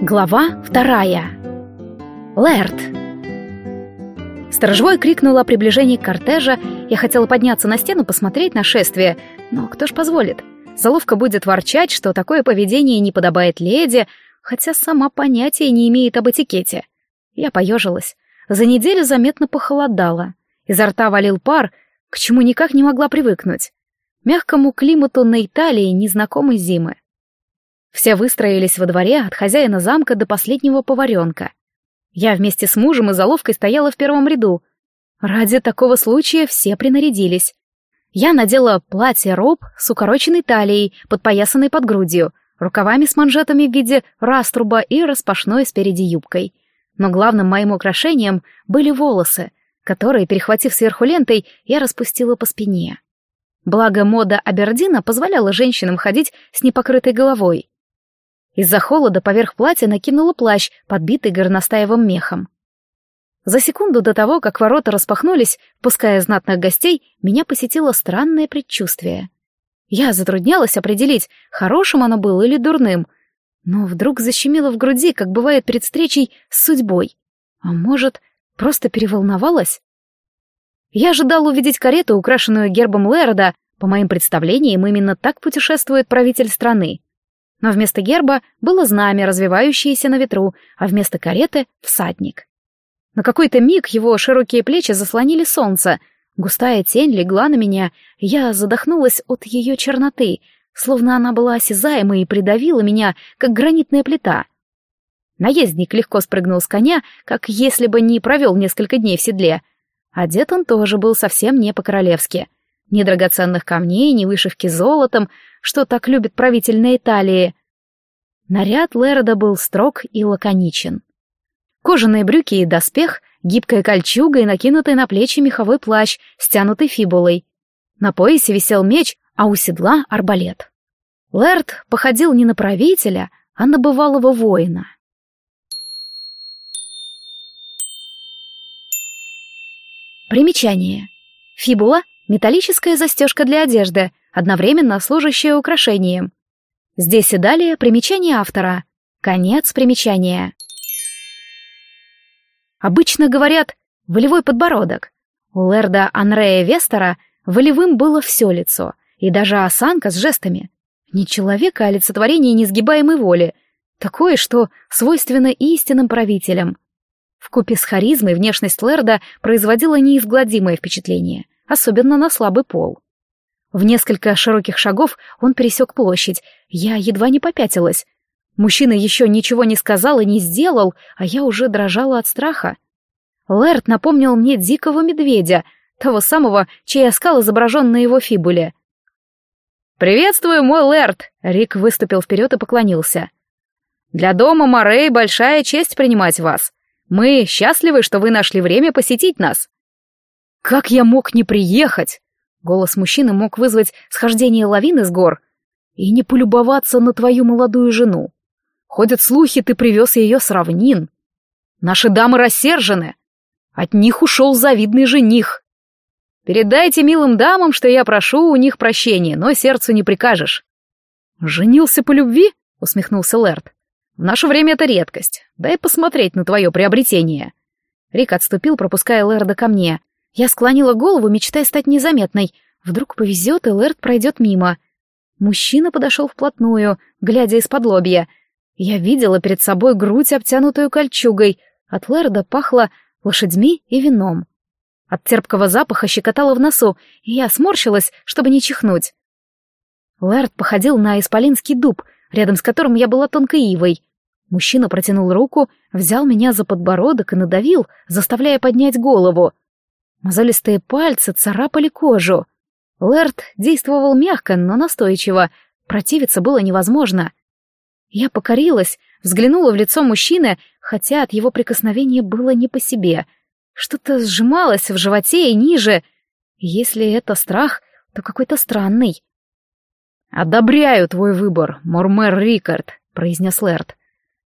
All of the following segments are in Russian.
Глава вторая. Лэрд. Сторожевой крикнул о приближении кортежа. Я хотела подняться на стену, посмотреть на шествие, но кто ж позволит? Заловка будет ворчать, что такое поведение не подобает леди, хотя сама понятия не имеет об этикете. Я поежилась. За неделю заметно похолодало. Изо рта валил пар, к чему никак не могла привыкнуть. Мягкому климату на Италии незнакомой зимы. Все выстроились во дворе от хозяина замка до последнего поваренка. Я вместе с мужем и заловкой стояла в первом ряду. Ради такого случая все принарядились. Я надела платье-роб с укороченной талией, подпоясанной под грудью, рукавами с манжетами в виде раструба и распашной спереди юбкой. Но главным моим украшением были волосы, которые, перехватив сверху лентой, я распустила по спине. Благо мода Абердина позволяла женщинам ходить с непокрытой головой. Из-за холода поверх платья накинула плащ, подбитый горностаевым мехом. За секунду до того, как ворота распахнулись, пуская знатных гостей, меня посетило странное предчувствие. Я затруднялась определить, хорошим оно было или дурным, но вдруг защемило в груди, как бывает перед встречей с судьбой. А может, просто переволновалась? Я ожидала увидеть карету, украшенную гербом Лерда. По моим представлениям, именно так путешествует правитель страны но вместо герба было знамя, развивающееся на ветру, а вместо кареты — всадник. На какой-то миг его широкие плечи заслонили солнце, густая тень легла на меня, я задохнулась от ее черноты, словно она была осязаемой и придавила меня, как гранитная плита. Наездник легко спрыгнул с коня, как если бы не провел несколько дней в седле. Одет он тоже был совсем не по-королевски. Ни драгоценных камней, ни вышивки золотом, что так любит правитель на Италии. Наряд Лерода был строг и лаконичен. Кожаные брюки и доспех, гибкая кольчуга и накинутый на плечи меховой плащ, стянутый фибулой. На поясе висел меч, а у седла — арбалет. Лэрд походил не на правителя, а на бывалого воина. Примечание. Фибула — металлическая застежка для одежды, одновременно служащее украшением. Здесь и далее примечание автора. Конец примечания. Обычно говорят «волевой подбородок». У Лерда Анрея Вестера волевым было все лицо, и даже осанка с жестами. Не человека, а олицетворение несгибаемой воли, такое, что свойственно истинным правителям. Вкупе с харизмой внешность Лерда производила неизгладимое впечатление, особенно на слабый пол. В несколько широких шагов он пересек площадь. Я едва не попятилась. Мужчина еще ничего не сказал и не сделал, а я уже дрожала от страха. Лэрд напомнил мне дикого медведя, того самого, чей оскал изображен на его фибуле. «Приветствую, мой Лэрд!» — Рик выступил вперед и поклонился. «Для дома Морей большая честь принимать вас. Мы счастливы, что вы нашли время посетить нас». «Как я мог не приехать?» Голос мужчины мог вызвать схождение лавины с гор и не полюбоваться на твою молодую жену. Ходят слухи, ты привез ее с равнин. Наши дамы рассержены. От них ушел завидный жених. Передайте милым дамам, что я прошу у них прощения, но сердцу не прикажешь. Женился по любви? Усмехнулся Лэрд. В наше время это редкость. Дай посмотреть на твое приобретение. Рик отступил, пропуская Лэрда ко мне. Я склонила голову, мечтая стать незаметной. Вдруг повезет, и Лэрд пройдет мимо. Мужчина подошел вплотную, глядя из-под лобья. Я видела перед собой грудь, обтянутую кольчугой. От Лэрда пахло лошадьми и вином. От терпкого запаха щекотало в носу, и я сморщилась, чтобы не чихнуть. Лэрд походил на исполинский дуб, рядом с которым я была тонкой ивой. Мужчина протянул руку, взял меня за подбородок и надавил, заставляя поднять голову. Мозолистые пальцы царапали кожу. Лэрд действовал мягко, но настойчиво. Противиться было невозможно. Я покорилась, взглянула в лицо мужчины, хотя от его прикосновения было не по себе. Что-то сжималось в животе и ниже. Если это страх, то какой-то странный. «Одобряю твой выбор, Мормер Рикард», — произнес Лэрд.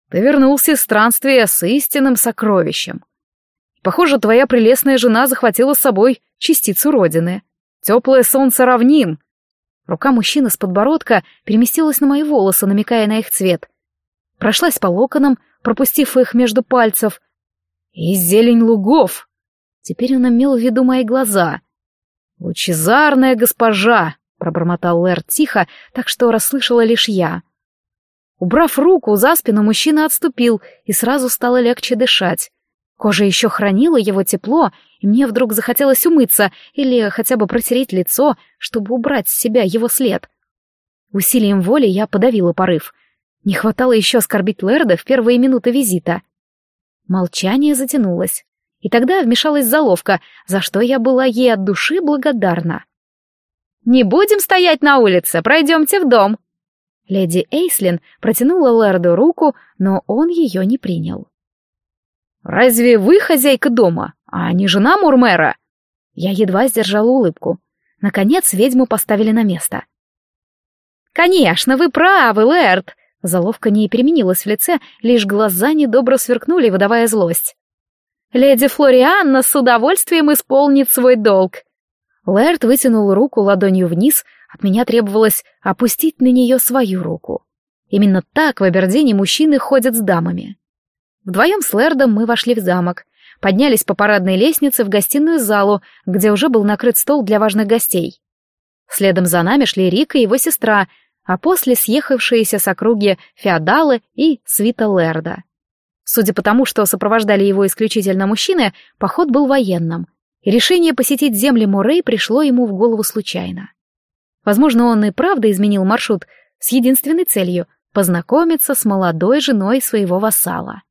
«Ты вернулся из странствия с истинным сокровищем. Похоже, твоя прелестная жена захватила с собой частицу родины. Теплое солнце равнин. Рука мужчины с подбородка переместилась на мои волосы, намекая на их цвет. прошлась по локонам, пропустив их между пальцев. И зелень лугов. Теперь он имел в виду мои глаза. «Лучезарная госпожа!» — пробормотал Лэр тихо, так что расслышала лишь я. Убрав руку за спину, мужчина отступил, и сразу стало легче дышать. Кожа еще хранила его тепло, и мне вдруг захотелось умыться или хотя бы протереть лицо, чтобы убрать с себя его след. Усилием воли я подавила порыв. Не хватало еще оскорбить Лерда в первые минуты визита. Молчание затянулось. И тогда вмешалась заловка, за что я была ей от души благодарна. «Не будем стоять на улице, пройдемте в дом!» Леди Эйслин протянула Лерду руку, но он ее не принял. «Разве вы хозяйка дома, а не жена Мурмера?» Я едва сдержала улыбку. Наконец ведьму поставили на место. «Конечно, вы правы, Лэрд!» Заловка не переменилась в лице, лишь глаза недобро сверкнули, выдавая злость. «Леди Флорианна с удовольствием исполнит свой долг!» Лэрд вытянул руку ладонью вниз, от меня требовалось опустить на нее свою руку. Именно так в Абердине мужчины ходят с дамами. Вдвоем с Лэрдом мы вошли в замок, поднялись по парадной лестнице в гостиную залу, где уже был накрыт стол для важных гостей. Следом за нами шли Рика и его сестра, а после съехавшиеся с округи феодалы и свита Лерда. Судя по тому, что сопровождали его исключительно мужчины, поход был военным, и решение посетить земли Мурей пришло ему в голову случайно. Возможно, он и правда изменил маршрут с единственной целью — познакомиться с молодой женой своего вассала.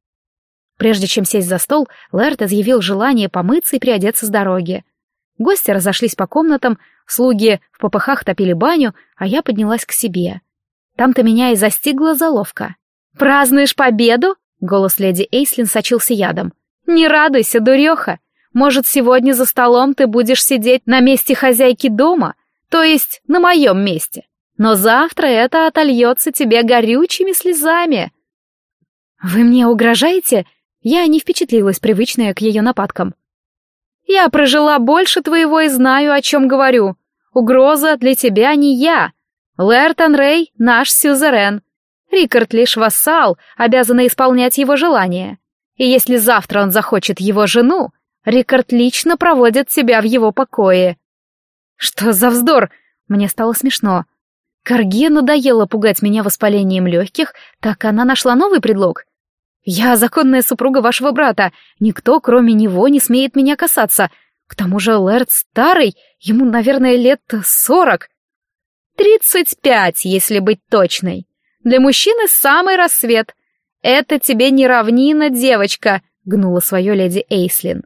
Прежде чем сесть за стол, Лэрт изъявил желание помыться и приодеться с дороги. Гости разошлись по комнатам, слуги в попыхах топили баню, а я поднялась к себе. Там-то меня и застигла заловка. «Празднуешь победу?» — голос леди Эйслин сочился ядом. «Не радуйся, дуреха! Может, сегодня за столом ты будешь сидеть на месте хозяйки дома, то есть на моем месте. Но завтра это отольется тебе горючими слезами». «Вы мне угрожаете?» Я не впечатлилась, привычная к ее нападкам. «Я прожила больше твоего и знаю, о чем говорю. Угроза для тебя не я. Лэртон Рэй — наш сюзерен. Рикард лишь вассал, обязанный исполнять его желания. И если завтра он захочет его жену, Рикард лично проводит тебя в его покое». «Что за вздор?» Мне стало смешно. Карге надоело пугать меня воспалением легких, так она нашла новый предлог. Я законная супруга вашего брата. Никто, кроме него, не смеет меня касаться. К тому же Лэрд старый, ему, наверное, лет сорок. Тридцать пять, если быть точной. Для мужчины самый рассвет. Это тебе не равнина, девочка, гнула свое леди Эйслин.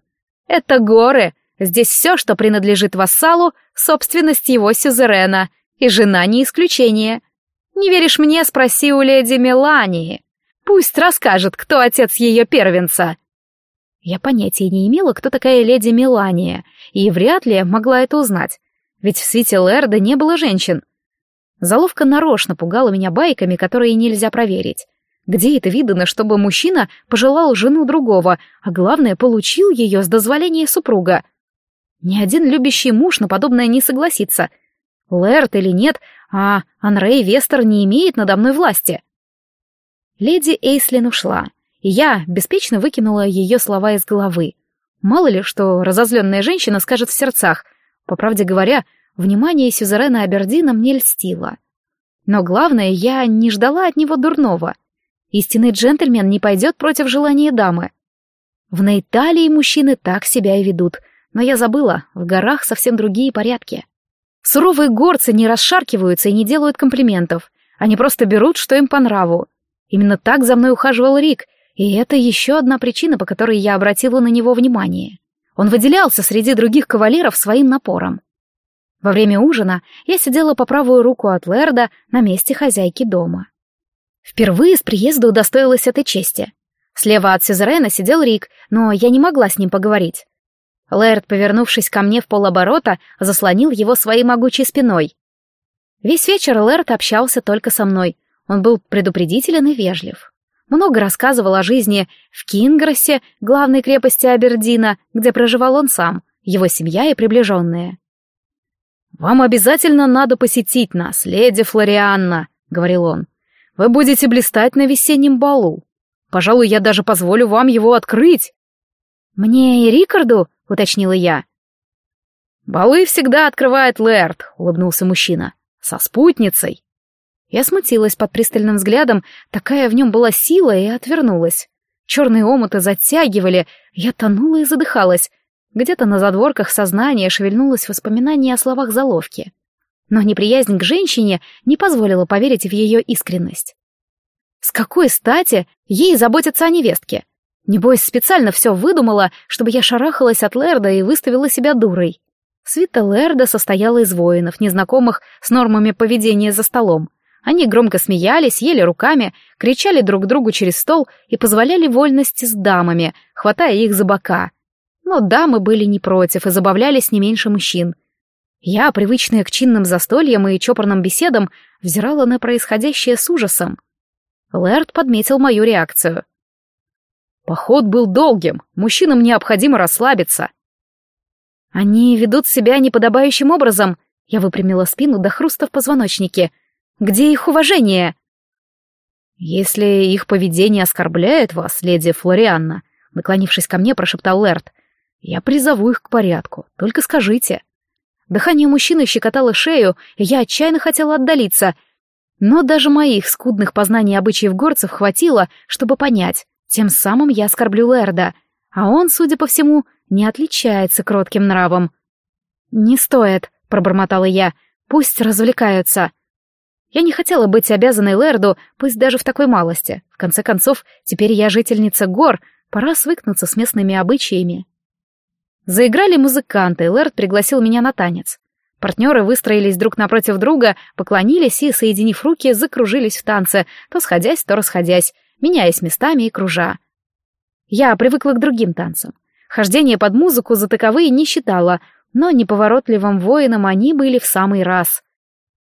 Это горы. Здесь все, что принадлежит вассалу, собственность его сюзерена, и жена не исключение. Не веришь мне, спроси у леди Мелании. Пусть расскажет, кто отец ее первенца. Я понятия не имела, кто такая леди Мелания, и вряд ли могла это узнать, ведь в свете Лэрда не было женщин. Заловка нарочно пугала меня байками, которые нельзя проверить. Где это видано, чтобы мужчина пожелал жену другого, а главное, получил ее с дозволения супруга? Ни один любящий муж на подобное не согласится. Лэрд или нет, а Анрей Вестер не имеет надо мной власти. Леди Эйслин ушла, и я беспечно выкинула ее слова из головы. Мало ли, что разозленная женщина скажет в сердцах. По правде говоря, внимание сюзерена Абердина мне льстило. Но главное, я не ждала от него дурного. Истинный джентльмен не пойдет против желания дамы. В Нейталии мужчины так себя и ведут, но я забыла, в горах совсем другие порядки. Суровые горцы не расшаркиваются и не делают комплиментов, они просто берут, что им по нраву. Именно так за мной ухаживал Рик, и это еще одна причина, по которой я обратила на него внимание. Он выделялся среди других кавалеров своим напором. Во время ужина я сидела по правую руку от Лерда на месте хозяйки дома. Впервые с приезда удостоилась этой чести. Слева от Сюзерена сидел Рик, но я не могла с ним поговорить. Лэрд, повернувшись ко мне в полоборота, заслонил его своей могучей спиной. Весь вечер Лэрд общался только со мной, он был предупредителен и вежлив. Много рассказывал о жизни в Кингросе, главной крепости Абердина, где проживал он сам, его семья и приближенные. «Вам обязательно надо посетить нас, леди Флорианна», — говорил он. Вы будете блистать на весеннем балу. Пожалуй, я даже позволю вам его открыть. Мне и Рикарду, уточнила я. Балы всегда открывает Лэрд, улыбнулся мужчина. Со спутницей. Я смутилась под пристальным взглядом, такая в нем была сила, и отвернулась. Черные омуты затягивали, я тонула и задыхалась. Где-то на задворках сознания шевельнулось воспоминание о словах заловки. Но неприязнь к женщине не позволила поверить в ее искренность. С какой стати ей заботиться о невестке? Небось, специально все выдумала, чтобы я шарахалась от Лерда и выставила себя дурой. Свита Лерда состояла из воинов, незнакомых с нормами поведения за столом. Они громко смеялись, ели руками, кричали друг другу через стол и позволяли вольности с дамами, хватая их за бока. Но дамы были не против и забавлялись не меньше мужчин. Я, привычная к чинным застольям и чопорным беседам, взирала на происходящее с ужасом. Лэрд подметил мою реакцию. Поход был долгим, мужчинам необходимо расслабиться. Они ведут себя неподобающим образом. Я выпрямила спину до хруста в позвоночнике. Где их уважение? Если их поведение оскорбляет вас, леди Флорианна, наклонившись ко мне, прошептал Лэрд, я призову их к порядку. Только скажите. Дыхание мужчины щекотало шею, и я отчаянно хотела отдалиться. Но даже моих скудных познаний обычаев горцев хватило, чтобы понять. Тем самым я оскорблю Лэрда, а он, судя по всему, не отличается кротким нравом. «Не стоит», — пробормотала я, — «пусть развлекаются». Я не хотела быть обязанной Лэрду, пусть даже в такой малости. В конце концов, теперь я жительница гор, пора свыкнуться с местными обычаями. Заиграли музыканты, Лэрд пригласил меня на танец. Партнеры выстроились друг напротив друга, поклонились и, соединив руки, закружились в танце, то сходясь, то расходясь, меняясь местами и кружа. Я привыкла к другим танцам. Хождение под музыку за таковые не считала, но неповоротливым воинам они были в самый раз.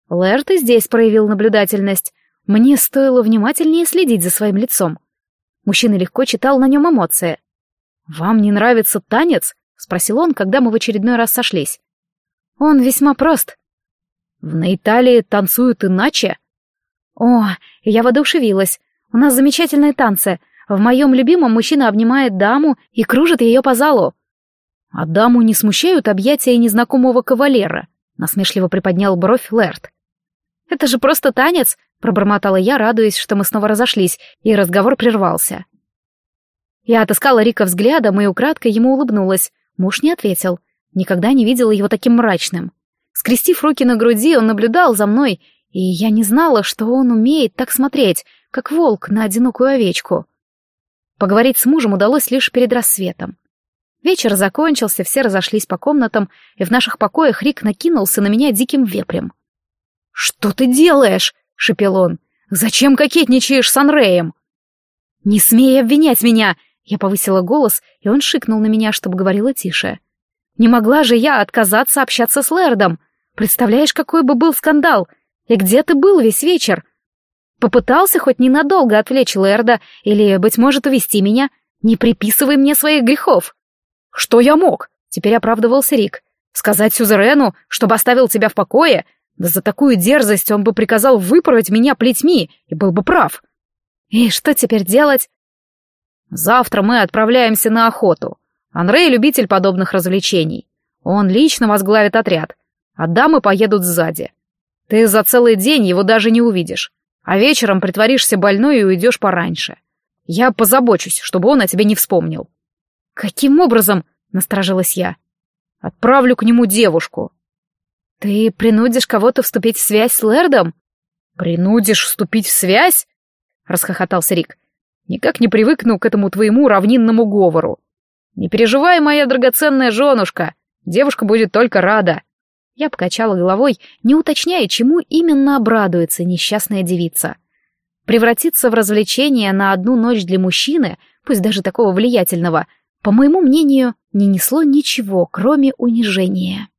Лэрт и здесь проявил наблюдательность. Мне стоило внимательнее следить за своим лицом. Мужчина легко читал на нем эмоции. «Вам не нравится танец?» — спросил он, когда мы в очередной раз сошлись. «Он весьма прост». «В Нейталии танцуют иначе?» «О, я воодушевилась. У нас замечательные танцы. В моем любимом мужчина обнимает даму и кружит ее по залу». «А даму не смущают объятия незнакомого кавалера?» — насмешливо приподнял бровь Лэрт. «Это же просто танец!» — пробормотала я, радуясь, что мы снова разошлись, и разговор прервался. Я отыскала Рика взглядом и украдкой ему улыбнулась. Муж не ответил. Никогда не видела его таким мрачным. Скрестив руки на груди, он наблюдал за мной, и я не знала, что он умеет так смотреть, как волк на одинокую овечку. Поговорить с мужем удалось лишь перед рассветом. Вечер закончился, все разошлись по комнатам, и в наших покоях Рик накинулся на меня диким вепрем. «Что ты делаешь?» — шепел он. «Зачем кокетничаешь с Анреем?» «Не смей обвинять меня!» Я повысила голос, и он шикнул на меня, чтобы говорила тише. «Не могла же я отказаться общаться с Лэрдом. Представляешь, какой бы был скандал? И где ты был весь вечер? Попытался хоть ненадолго отвлечь Лэрда или, быть может, увести меня? Не приписывай мне своих грехов!» «Что я мог?» — теперь оправдывался Рик. «Сказать Сюзерену, чтобы оставил тебя в покое? Да за такую дерзость он бы приказал выпороть меня плетьми и был бы прав. И что теперь делать? Завтра мы отправляемся на охоту. Андрей любитель подобных развлечений. Он лично возглавит отряд, а дамы поедут сзади. Ты за целый день его даже не увидишь, а вечером притворишься больной и уйдешь пораньше. Я позабочусь, чтобы он о тебе не вспомнил. Каким образом? Насторожилась я. Отправлю к нему девушку, «Ты принудишь кого-то вступить в связь с Лэрдом?» «Принудишь вступить в связь?» — расхохотался Рик. «Никак не привыкну к этому твоему равнинному говору. Не переживай, моя драгоценная женушка, девушка будет только рада». Я покачала головой, не уточняя, чему именно обрадуется несчастная девица. Превратиться в развлечение на одну ночь для мужчины, пусть даже такого влиятельного, по моему мнению, не несло ничего, кроме унижения.